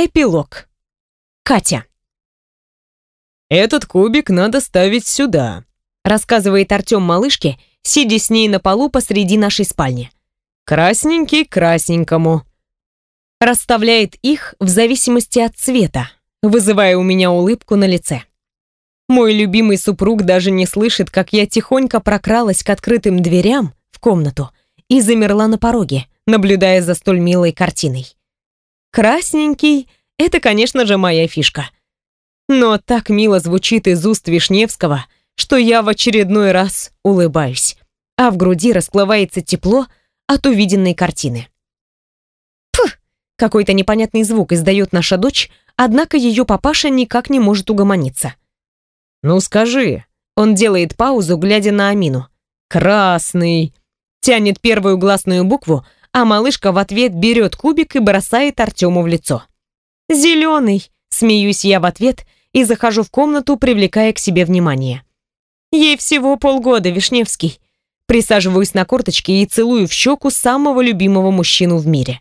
Эпилог. Катя. «Этот кубик надо ставить сюда», рассказывает Артем малышке, сидя с ней на полу посреди нашей спальни. «Красненький красненькому». Расставляет их в зависимости от цвета, вызывая у меня улыбку на лице. Мой любимый супруг даже не слышит, как я тихонько прокралась к открытым дверям в комнату и замерла на пороге, наблюдая за столь милой картиной. Красненький — это, конечно же, моя фишка. Но так мило звучит из уст Вишневского, что я в очередной раз улыбаюсь, а в груди расплывается тепло от увиденной картины. Пф! Какой-то непонятный звук издает наша дочь, однако ее папаша никак не может угомониться. «Ну скажи». Он делает паузу, глядя на Амину. «Красный». Тянет первую гласную букву, а малышка в ответ берет кубик и бросает Артему в лицо. «Зеленый», — смеюсь я в ответ и захожу в комнату, привлекая к себе внимание. «Ей всего полгода, Вишневский». Присаживаюсь на корточки и целую в щеку самого любимого мужчину в мире.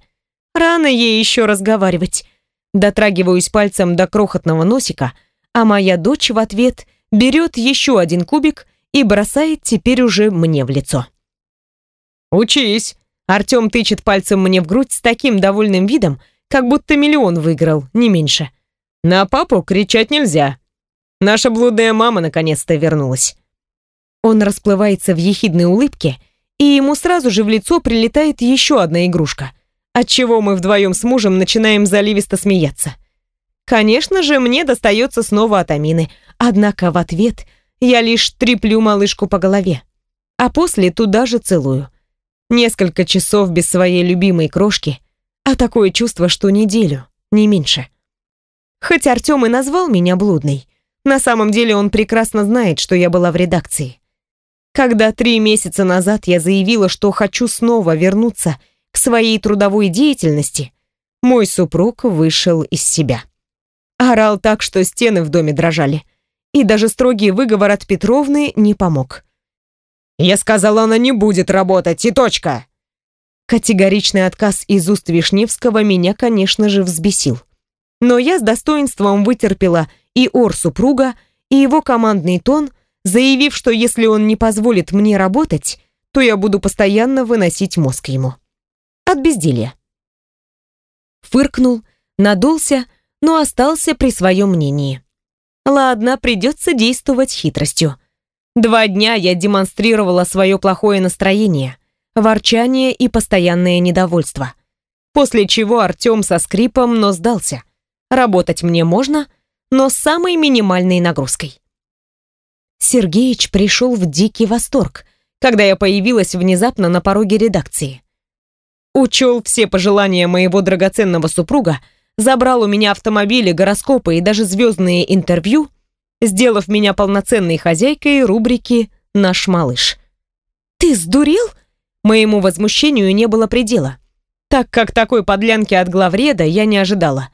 Рано ей еще разговаривать. Дотрагиваюсь пальцем до крохотного носика — а моя дочь в ответ берет еще один кубик и бросает теперь уже мне в лицо. «Учись!» Артем тычет пальцем мне в грудь с таким довольным видом, как будто миллион выиграл, не меньше. «На папу кричать нельзя. Наша блудная мама наконец-то вернулась». Он расплывается в ехидной улыбке, и ему сразу же в лицо прилетает еще одна игрушка, отчего мы вдвоем с мужем начинаем заливисто смеяться. Конечно же, мне достается снова от Амины, однако в ответ я лишь треплю малышку по голове, а после туда же целую. Несколько часов без своей любимой крошки, а такое чувство, что неделю, не меньше. Хоть Артем и назвал меня блудной, на самом деле он прекрасно знает, что я была в редакции. Когда три месяца назад я заявила, что хочу снова вернуться к своей трудовой деятельности, мой супруг вышел из себя. Орал так, что стены в доме дрожали. И даже строгий выговор от Петровны не помог. «Я сказала, она не будет работать, и точка!» Категоричный отказ из уст Вишневского меня, конечно же, взбесил. Но я с достоинством вытерпела и ор супруга, и его командный тон, заявив, что если он не позволит мне работать, то я буду постоянно выносить мозг ему. От безделья. Фыркнул, надулся, но остался при своем мнении. Ладно, придется действовать хитростью. Два дня я демонстрировала свое плохое настроение, ворчание и постоянное недовольство. После чего Артем со скрипом, но сдался. Работать мне можно, но с самой минимальной нагрузкой. Сергеич пришел в дикий восторг, когда я появилась внезапно на пороге редакции. Учел все пожелания моего драгоценного супруга – забрал у меня автомобили, гороскопы и даже звездные интервью, сделав меня полноценной хозяйкой рубрики «Наш малыш». «Ты сдурел?» Моему возмущению не было предела, так как такой подлянки от главреда я не ожидала.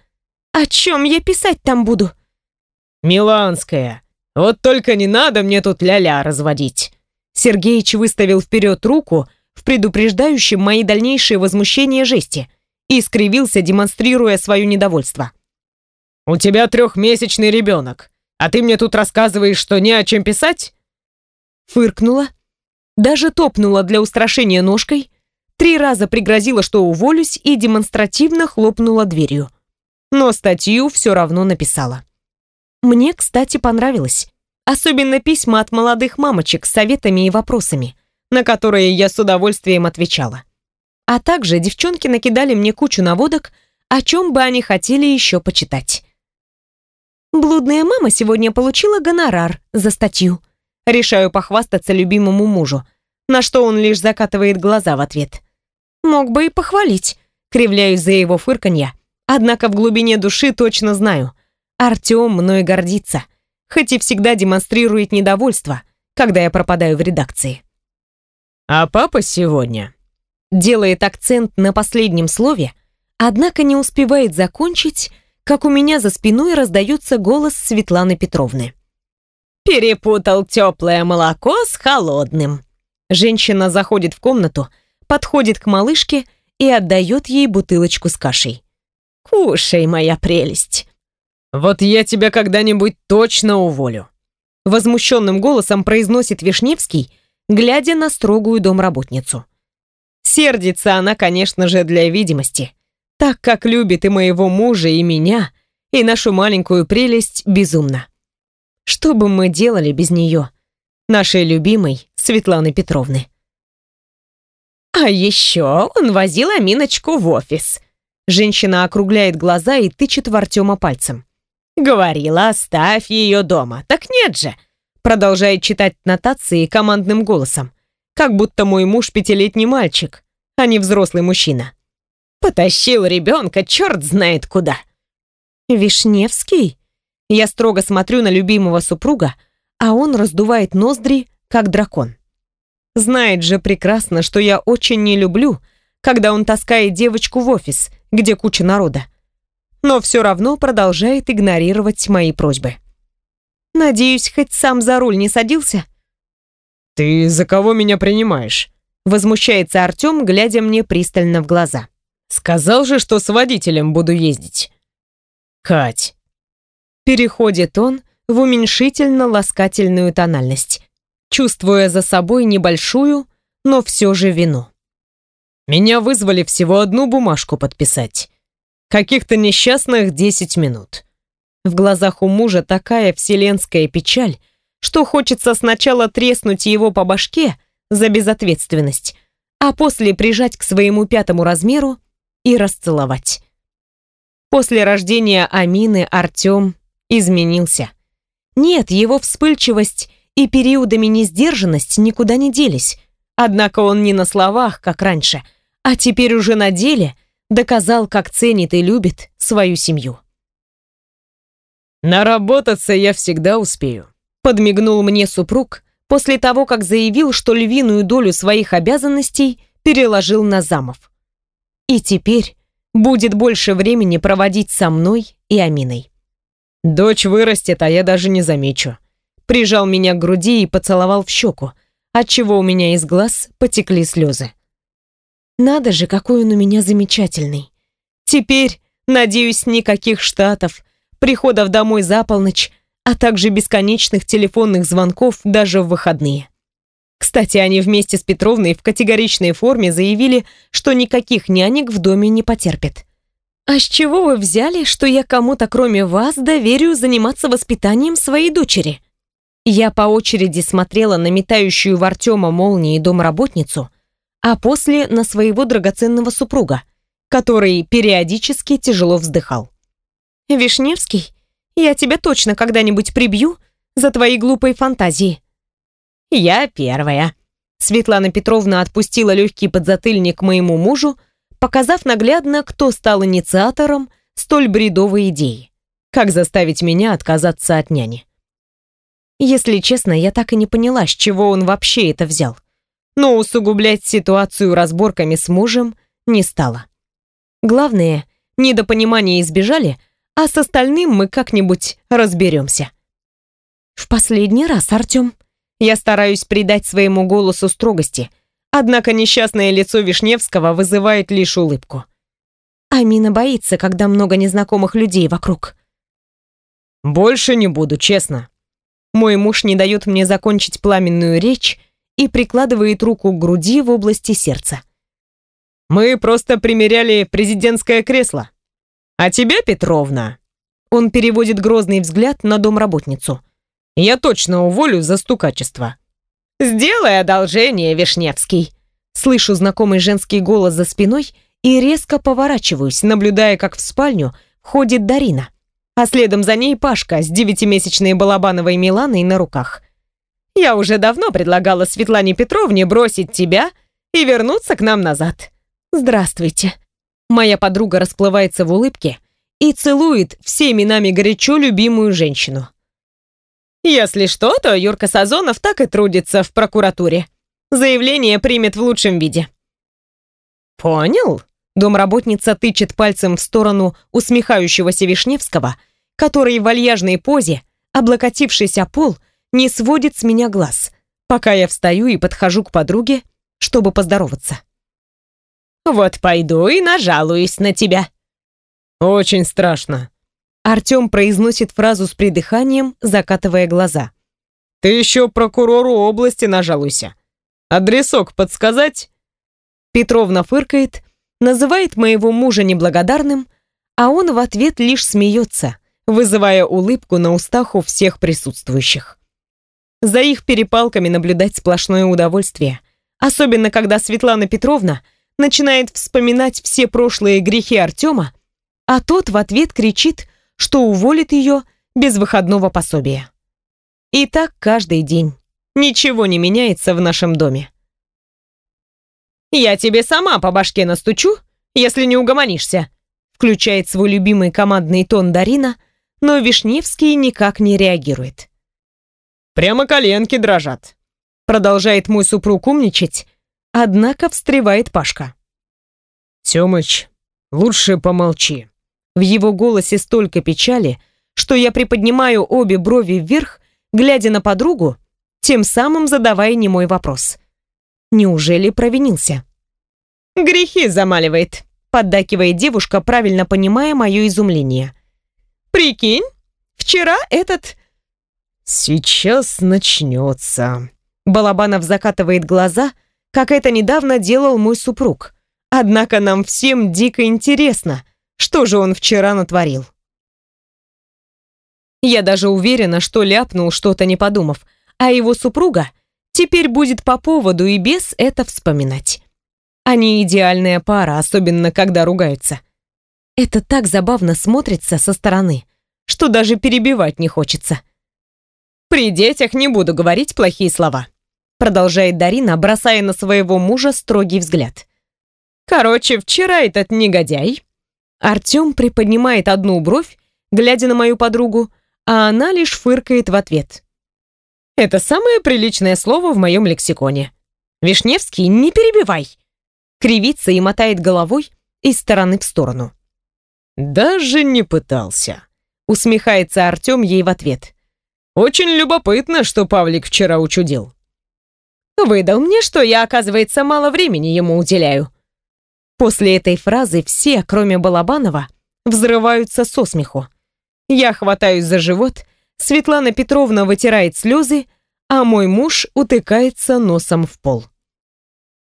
«О чем я писать там буду?» «Миланская, вот только не надо мне тут ля-ля разводить». Сергеич выставил вперед руку в предупреждающем мои дальнейшие возмущения жести – и скривился, демонстрируя свое недовольство. «У тебя трехмесячный ребенок, а ты мне тут рассказываешь, что не о чем писать?» Фыркнула, даже топнула для устрашения ножкой, три раза пригрозила, что уволюсь, и демонстративно хлопнула дверью. Но статью все равно написала. Мне, кстати, понравилось. Особенно письма от молодых мамочек с советами и вопросами, на которые я с удовольствием отвечала. А также девчонки накидали мне кучу наводок, о чем бы они хотели еще почитать. Блудная мама сегодня получила гонорар за статью. Решаю похвастаться любимому мужу, на что он лишь закатывает глаза в ответ. Мог бы и похвалить, кривляюсь за его фырканье. Однако в глубине души точно знаю, Артем мной гордится, хоть и всегда демонстрирует недовольство, когда я пропадаю в редакции. «А папа сегодня делает акцент на последнем слове, однако не успевает закончить, как у меня за спиной раздается голос Светланы Петровны. «Перепутал теплое молоко с холодным». Женщина заходит в комнату, подходит к малышке и отдает ей бутылочку с кашей. Кушай, моя прелесть. Вот я тебя когда-нибудь точно уволю. Возмущенным голосом произносит Вишневский, глядя на строгую домработницу. Сердится она, конечно же, для видимости, так как любит и моего мужа, и меня, и нашу маленькую прелесть безумно. Что бы мы делали без нее, нашей любимой Светланы Петровны? А еще он возил Аминочку в офис. Женщина округляет глаза и тычет в Артема пальцем. Говорила, оставь ее дома. Так нет же. Продолжает читать нотации командным голосом. Как будто мой муж пятилетний мальчик, а не взрослый мужчина. Потащил ребенка черт знает куда. Вишневский? Я строго смотрю на любимого супруга, а он раздувает ноздри, как дракон. Знает же прекрасно, что я очень не люблю, когда он таскает девочку в офис, где куча народа. Но все равно продолжает игнорировать мои просьбы. Надеюсь, хоть сам за руль не садился? «Ты за кого меня принимаешь?» Возмущается Артем, глядя мне пристально в глаза. Сказал же, что с водителем буду ездить. Кать. Переходит он в уменьшительно-ласкательную тональность, чувствуя за собой небольшую, но все же вину. Меня вызвали всего одну бумажку подписать. Каких-то несчастных 10 минут. В глазах у мужа такая вселенская печаль, что хочется сначала треснуть его по башке за безответственность, а после прижать к своему пятому размеру и расцеловать. После рождения Амины Артем изменился. Нет, его вспыльчивость и периодами несдержанность никуда не делись. Однако он не на словах, как раньше, а теперь уже на деле доказал, как ценит и любит свою семью. «Наработаться я всегда успею», — подмигнул мне супруг после того, как заявил, что львиную долю своих обязанностей переложил на замов и теперь будет больше времени проводить со мной и Аминой. Дочь вырастет, а я даже не замечу. Прижал меня к груди и поцеловал в щеку, отчего у меня из глаз потекли слезы. Надо же, какой он у меня замечательный. Теперь, надеюсь, никаких штатов, приходов домой за полночь, а также бесконечных телефонных звонков даже в выходные. Кстати, они вместе с Петровной в категоричной форме заявили, что никаких нянек в доме не потерпят. «А с чего вы взяли, что я кому-то кроме вас доверю заниматься воспитанием своей дочери?» Я по очереди смотрела на метающую в Артема молнии домработницу, а после на своего драгоценного супруга, который периодически тяжело вздыхал. «Вишневский, я тебя точно когда-нибудь прибью за твои глупые фантазии. «Я первая». Светлана Петровна отпустила легкий подзатыльник моему мужу, показав наглядно, кто стал инициатором столь бредовой идеи. Как заставить меня отказаться от няни. Если честно, я так и не поняла, с чего он вообще это взял. Но усугублять ситуацию разборками с мужем не стала. Главное, недопонимания избежали, а с остальным мы как-нибудь разберемся. В последний раз, Артем. Я стараюсь придать своему голосу строгости, однако несчастное лицо Вишневского вызывает лишь улыбку. Амина боится, когда много незнакомых людей вокруг. «Больше не буду, честно». Мой муж не дает мне закончить пламенную речь и прикладывает руку к груди в области сердца. «Мы просто примеряли президентское кресло. А тебя, Петровна...» Он переводит грозный взгляд на домработницу – я точно уволю за стукачество. Сделай одолжение, Вишневский. Слышу знакомый женский голос за спиной и резко поворачиваюсь, наблюдая, как в спальню входит Дарина, а следом за ней Пашка с девятимесячной Балабановой Миланой на руках. Я уже давно предлагала Светлане Петровне бросить тебя и вернуться к нам назад. Здравствуйте. Моя подруга расплывается в улыбке и целует всеми нами горячо любимую женщину. Если что, то Юрка Сазонов так и трудится в прокуратуре. Заявление примет в лучшем виде. Понял? Домработница тычет пальцем в сторону усмехающегося Вишневского, который в вальяжной позе, облокотившись о пол, не сводит с меня глаз, пока я встаю и подхожу к подруге, чтобы поздороваться. «Вот пойду и нажалуюсь на тебя». Очень страшно. Артем произносит фразу с придыханием, закатывая глаза. Ты еще прокурору области нажалуйся. Адресок подсказать? Петровна фыркает, называет моего мужа неблагодарным, а он в ответ лишь смеется, вызывая улыбку на устах у всех присутствующих. За их перепалками наблюдать сплошное удовольствие, особенно когда Светлана Петровна начинает вспоминать все прошлые грехи Артема, а тот в ответ кричит, что уволит ее без выходного пособия. И так каждый день. Ничего не меняется в нашем доме. «Я тебе сама по башке настучу, если не угомонишься», включает свой любимый командный тон Дарина, но Вишневский никак не реагирует. Прямо коленки дрожат. Продолжает мой супруг умничать, однако встревает Пашка. Тёмыч, лучше помолчи. В его голосе столько печали, что я приподнимаю обе брови вверх, глядя на подругу, тем самым задавая немой вопрос. Неужели провинился? «Грехи замаливает», — поддакивает девушка, правильно понимая мое изумление. «Прикинь, вчера этот «Сейчас начнется». Балабанов закатывает глаза, как это недавно делал мой супруг. Однако нам всем дико интересно, что же он вчера натворил. Я даже уверена, что ляпнул что-то не подумав, а его супруга теперь будет по поводу и без это вспоминать. Они идеальная пара, особенно когда ругаются. Это так забавно смотрится со стороны, что даже перебивать не хочется. «При детях не буду говорить плохие слова», продолжает Дарина, бросая на своего мужа строгий взгляд. «Короче, вчера этот негодяй...» Артем приподнимает одну бровь, глядя на мою подругу, а она лишь фыркает в ответ. «Это самое приличное слово в моем лексиконе. Вишневский, не перебивай!» Кривится и мотает головой из стороны в сторону. «Даже не пытался», усмехается Артем ей в ответ. Очень любопытно, что Павлик вчера учудил. Выдал мне, что я, оказывается, мало времени ему уделяю. После этой фразы все, кроме Балабанова, взрываются со смеху. Я хватаюсь за живот, Светлана Петровна вытирает слезы, а мой муж утыкается носом в пол.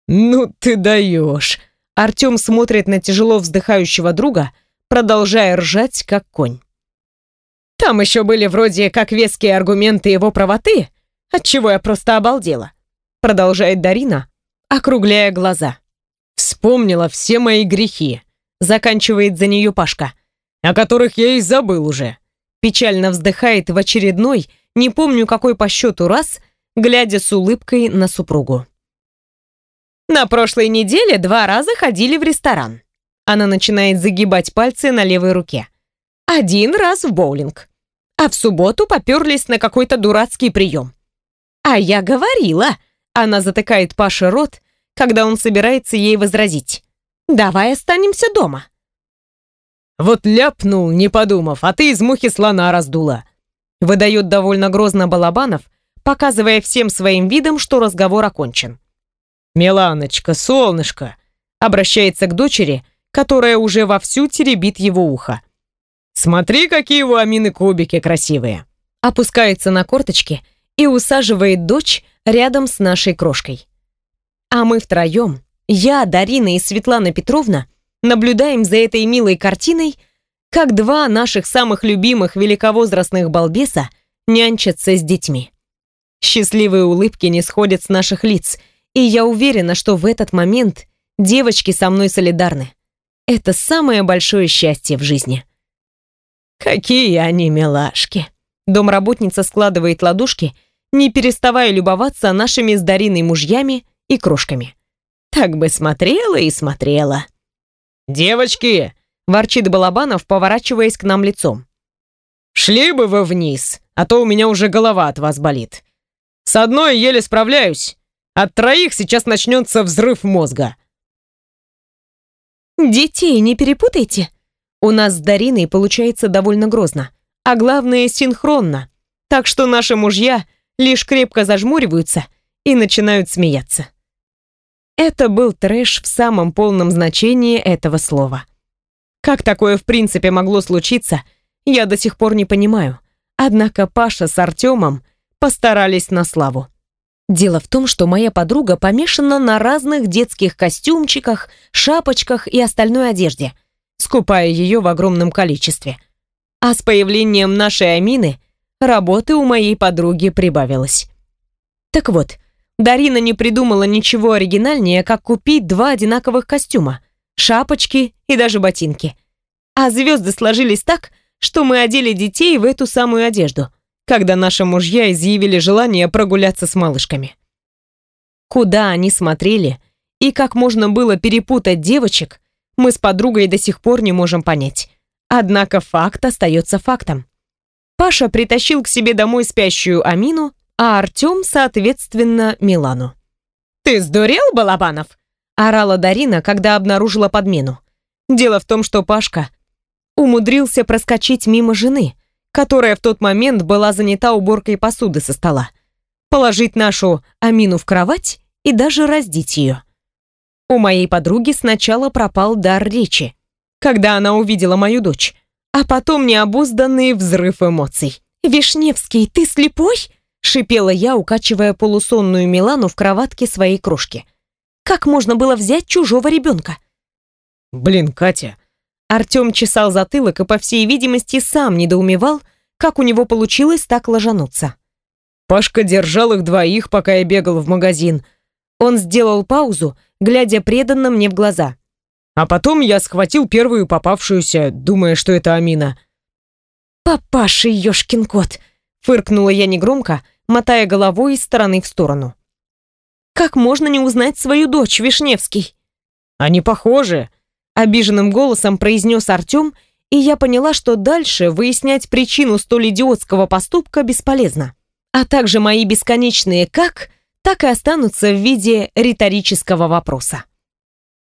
«Ну ты даешь!» Артем смотрит на тяжело вздыхающего друга, продолжая ржать, как конь. Там еще были вроде как веские аргументы его правоты, от чего я просто обалдела. Продолжает Дарина, округляя глаза. Вспомнила все мои грехи. Заканчивает за нее Пашка. О которых я и забыл уже. Печально вздыхает в очередной, не помню какой по счету раз, глядя с улыбкой на супругу. На прошлой неделе два раза ходили в ресторан. Она начинает загибать пальцы на левой руке. Один раз в боулинг а в субботу поперлись на какой-то дурацкий прием. А я говорила, она затыкает Паше рот, когда он собирается ей возразить. Давай останемся дома. Вот ляпнул, не подумав, а ты из мухи слона раздула. Выдает довольно грозно Балабанов, показывая всем своим видом, что разговор окончен. «Миланочка, солнышко!» обращается к дочери, которая уже вовсю теребит его ухо. Смотри, какие у Амины кубики красивые. Опускается на корточки и усаживает дочь рядом с нашей крошкой. А мы втроем, я, Дарина и Светлана Петровна, наблюдаем за этой милой картиной, как два наших самых любимых великовозрастных балбеса нянчатся с детьми. Счастливые улыбки не сходят с наших лиц, и я уверена, что в этот момент девочки со мной солидарны. Это самое большое счастье в жизни. Какие они милашки. Домработница складывает ладошки, не переставая любоваться нашими с Дариной мужьями и крошками. Так бы смотрела и смотрела. «Девочки!» – ворчит Балабанов, поворачиваясь к нам лицом. «Шли бы вы вниз, а то у меня уже голова от вас болит. С одной еле справляюсь, от троих сейчас начнется взрыв мозга». «Детей не перепутайте», у нас с Дариной получается довольно грозно, а главное синхронно, так что наши мужья лишь крепко зажмуриваются и начинают смеяться. Это был трэш в самом полном значении этого слова. Как такое в принципе могло случиться, я до сих пор не понимаю. Однако Паша с Артемом постарались на славу. Дело в том, что моя подруга помешана на разных детских костюмчиках, шапочках и остальной одежде, скупая ее в огромном количестве. А с появлением нашей Амины работы у моей подруги прибавилось. Так вот, Дарина не придумала ничего оригинальнее, как купить два одинаковых костюма, шапочки и даже ботинки. А звезды сложились так, что мы одели детей в эту самую одежду, когда наши мужья изъявили желание прогуляться с малышками. Куда они смотрели и как можно было перепутать девочек, мы с подругой до сих пор не можем понять. Однако факт остается фактом. Паша притащил к себе домой спящую Амину, а Артем, соответственно, Милану. «Ты сдурел, Балабанов?» – орала Дарина, когда обнаружила подмену. Дело в том, что Пашка умудрился проскочить мимо жены, которая в тот момент была занята уборкой посуды со стола, положить нашу Амину в кровать и даже раздеть ее. У моей подруги сначала пропал дар речи, когда она увидела мою дочь, а потом необузданный взрыв эмоций. «Вишневский, ты слепой?» Шипела я, укачивая полусонную Милану в кроватке своей крошки. Как можно было взять чужого ребенка? Блин, Катя. Артем чесал затылок и, по всей видимости, сам недоумевал, как у него получилось так ложануться. Пашка держал их двоих, пока я бегал в магазин. Он сделал паузу, глядя преданно мне в глаза. А потом я схватил первую попавшуюся, думая, что это Амина. «Папаша, ёшкин кот!» Фыркнула я негромко, мотая головой из стороны в сторону. «Как можно не узнать свою дочь, Вишневский?» «Они похожи», — обиженным голосом произнес Артем, и я поняла, что дальше выяснять причину столь идиотского поступка бесполезно. А также мои бесконечные «как» так и останутся в виде риторического вопроса.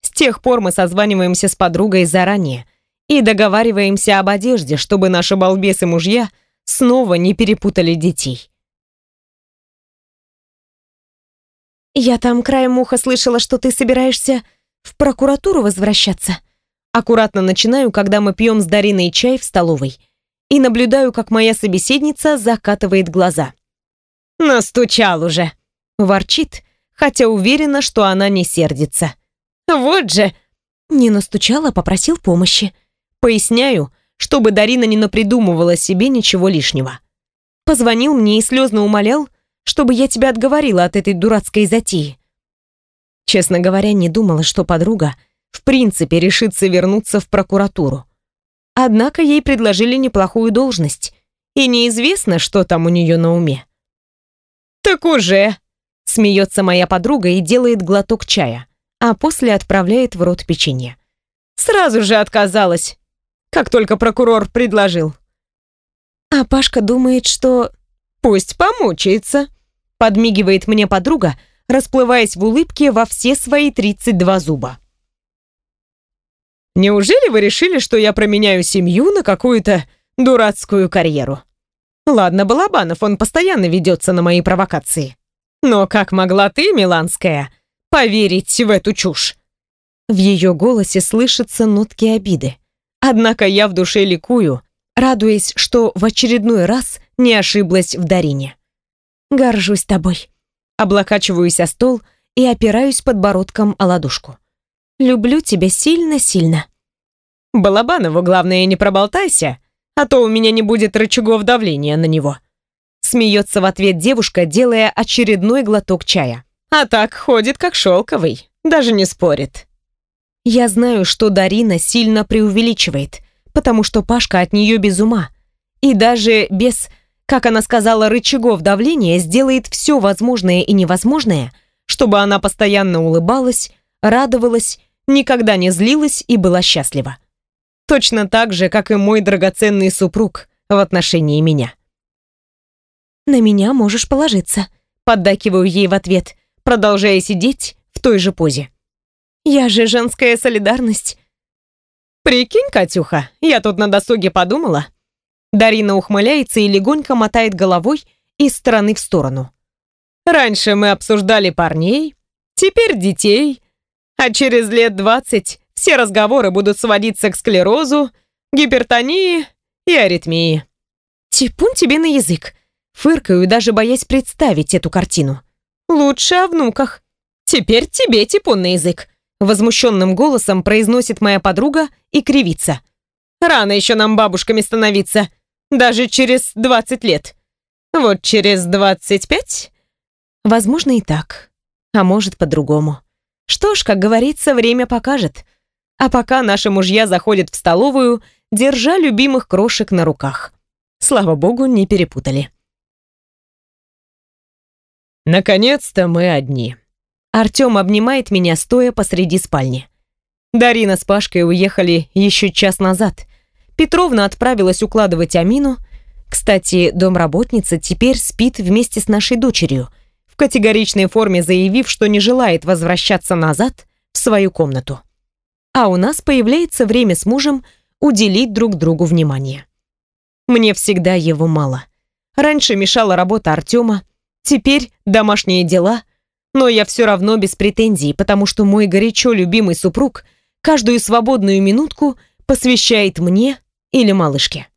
С тех пор мы созваниваемся с подругой заранее и договариваемся об одежде, чтобы наши балбесы-мужья снова не перепутали детей. «Я там краем уха слышала, что ты собираешься в прокуратуру возвращаться». Аккуратно начинаю, когда мы пьем с Дариной чай в столовой, и наблюдаю, как моя собеседница закатывает глаза. «Настучал уже», — ворчит, хотя уверена, что она не сердится. «Вот же!» Не настучала, попросил помощи. Поясняю, чтобы Дарина не напридумывала себе ничего лишнего. Позвонил мне и слезно умолял, чтобы я тебя отговорила от этой дурацкой затеи. Честно говоря, не думала, что подруга в принципе решится вернуться в прокуратуру. Однако ей предложили неплохую должность, и неизвестно, что там у нее на уме. «Так уже!» — смеется моя подруга и делает глоток чая, а после отправляет в рот печенье. «Сразу же отказалась, как только прокурор предложил». А Пашка думает, что... Пусть помучается. Подмигивает мне подруга, расплываясь в улыбке во все свои 32 зуба. Неужели вы решили, что я променяю семью на какую-то дурацкую карьеру? Ладно, Балабанов, он постоянно ведется на мои провокации. Но как могла ты, Миланская, поверить в эту чушь? В ее голосе слышатся нотки обиды. Однако я в душе ликую, радуясь, что в очередной раз не ошиблась в Дарине. Горжусь тобой. Облокачиваюсь о стол и опираюсь подбородком о ладошку. Люблю тебя сильно-сильно. Балабанову, главное, не проболтайся, а то у меня не будет рычагов давления на него. Смеется в ответ девушка, делая очередной глоток чая. А так ходит, как шелковый, даже не спорит. Я знаю, что Дарина сильно преувеличивает, потому что Пашка от нее без ума. И даже без как она сказала, рычагов давления сделает все возможное и невозможное, чтобы она постоянно улыбалась, радовалась, никогда не злилась и была счастлива. Точно так же, как и мой драгоценный супруг в отношении меня. «На меня можешь положиться», — поддакиваю ей в ответ, продолжая сидеть в той же позе. «Я же женская солидарность». «Прикинь, Катюха, я тут на досуге подумала», Дарина ухмыляется и легонько мотает головой из стороны в сторону. Раньше мы обсуждали парней, теперь детей, а через лет двадцать все разговоры будут сводиться к склерозу, гипертонии и аритмии. Типун тебе на язык. Фыркаю, даже боясь представить эту картину. Лучше о внуках. Теперь тебе типун на язык. Возмущенным голосом произносит моя подруга и кривится. Рано еще нам бабушками становиться. Даже через 20 лет. Вот через 25? Возможно и так. А может по-другому. Что ж, как говорится, время покажет. А пока наши мужья заходят в столовую, держа любимых крошек на руках. Слава богу, не перепутали. Наконец-то мы одни. Артём обнимает меня, стоя посреди спальни. Дарина с Пашкой уехали еще час назад. Петровна отправилась укладывать Амину. Кстати, домработница теперь спит вместе с нашей дочерью, в категоричной форме заявив, что не желает возвращаться назад в свою комнату. А у нас появляется время с мужем уделить друг другу внимание. Мне всегда его мало. Раньше мешала работа Артема, теперь домашние дела, но я все равно без претензий, потому что мой горячо любимый супруг каждую свободную минутку посвящает мне или малышке.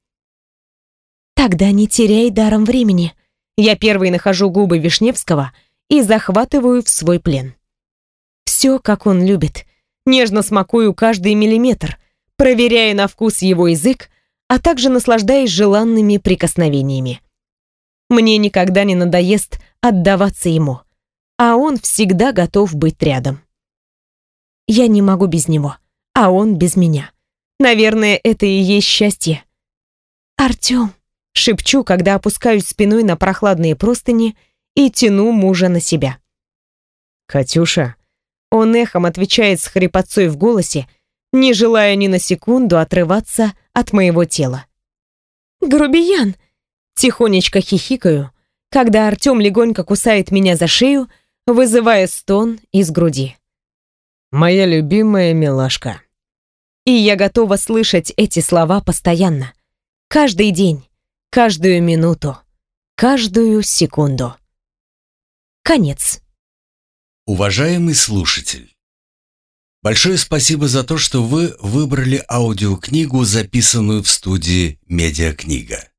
Тогда не теряй даром времени. Я первый нахожу губы Вишневского и захватываю в свой плен. Все, как он любит. Нежно смакую каждый миллиметр, проверяя на вкус его язык, а также наслаждаясь желанными прикосновениями. Мне никогда не надоест отдаваться ему, а он всегда готов быть рядом. Я не могу без него, а он без меня. Наверное, это и есть счастье. Артём, шепчу, когда опускаюсь спиной на прохладные простыни и тяну мужа на себя. Катюша, он эхом отвечает с хрипотцой в голосе, не желая ни на секунду отрываться от моего тела. «Грубиян!» Тихонечко хихикаю, когда Артем легонько кусает меня за шею, вызывая стон из груди. «Моя любимая милашка». И я готова слышать эти слова постоянно. Каждый день, каждую минуту, каждую секунду. Конец. Уважаемый слушатель, Большое спасибо за то, что вы выбрали аудиокнигу, записанную в студии «Медиакнига».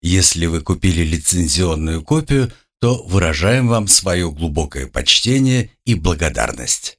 Если вы купили лицензионную копию, то выражаем вам свое глубокое почтение и благодарность.